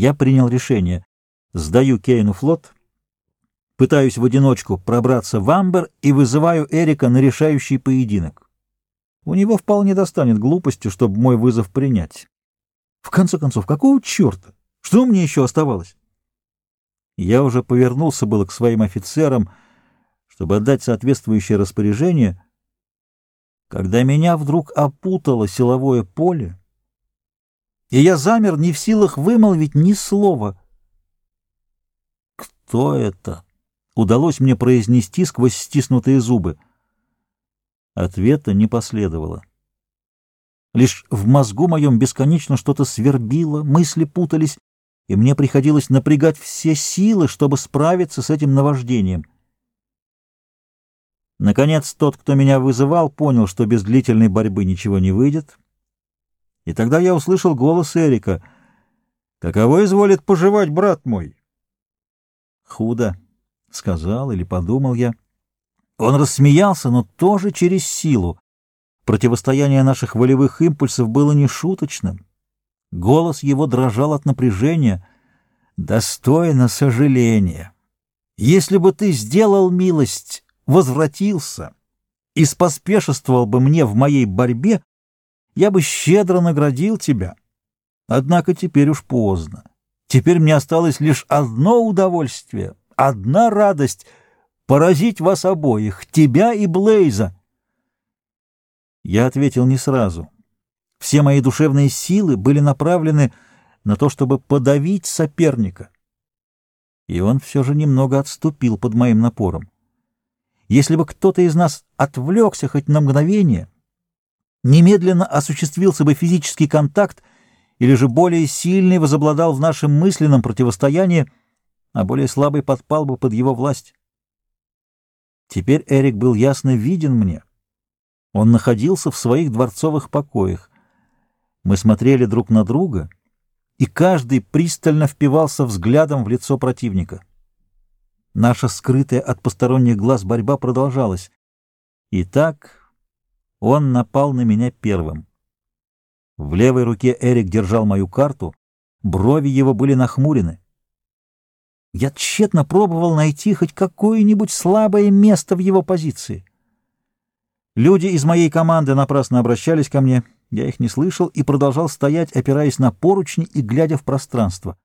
Я принял решение. Сдаю Кейну флот, пытаюсь в одиночку пробраться в Амбер и вызываю Эрика на решающий поединок. У него вполне достанет глупости, чтобы мой вызов принять. В конце концов, какого черта? Что мне еще оставалось? Я уже повернулся было к своим офицерам, чтобы отдать соответствующее распоряжение, когда меня вдруг опутало силовое поле, и я замер не в силах вымолвить ни слова. «Кто это?» — удалось мне произнести сквозь стиснутые зубы. Ответа не последовало. Лишь в мозгу моем бесконечно что-то свербило, мысли путались, и мне приходилось напрягать все силы, чтобы справиться с этим наваждением. Наконец, тот, кто меня вызывал, понял, что без длительной борьбы ничего не выйдет, и тогда я услышал голос Эрика. «Каково изволит поживать, брат мой?» «Худо», — сказал или подумал я. Он рассмеялся, но тоже через силу. Противостояние наших волевых импульсов было нешуточным. Голос его дрожал от напряжения. «Достойно сожаления. Если бы ты сделал милость, возвратился и споспешествовал бы мне в моей борьбе, я бы щедро наградил тебя. Однако теперь уж поздно. Теперь мне осталось лишь одно удовольствие, одна радость — поразить вас обоих, тебя и Блейза». Я ответил не сразу. Все мои душевные силы были направлены на то, чтобы подавить соперника. И он все же немного отступил под моим напором. Если бы кто-то из нас отвлекся хоть на мгновение, немедленно осуществился бы физический контакт или же более сильный возобладал в нашем мысленном противостоянии, а более слабый подпал бы под его власть. Теперь Эрик был ясно виден мне. Он находился в своих дворцовых покоях. Мы смотрели друг на друга, и каждый пристально впивался взглядом в лицо противника. Наша скрытая от посторонних глаз борьба продолжалась. И так он напал на меня первым. В левой руке Эрик держал мою карту, брови его были нахмурены. Я тщетно пробовал найти хоть какое-нибудь слабое место в его позиции. Люди из моей команды напрасно обращались ко мне, я их не слышал и продолжал стоять, опираясь на поручни и глядя в пространство.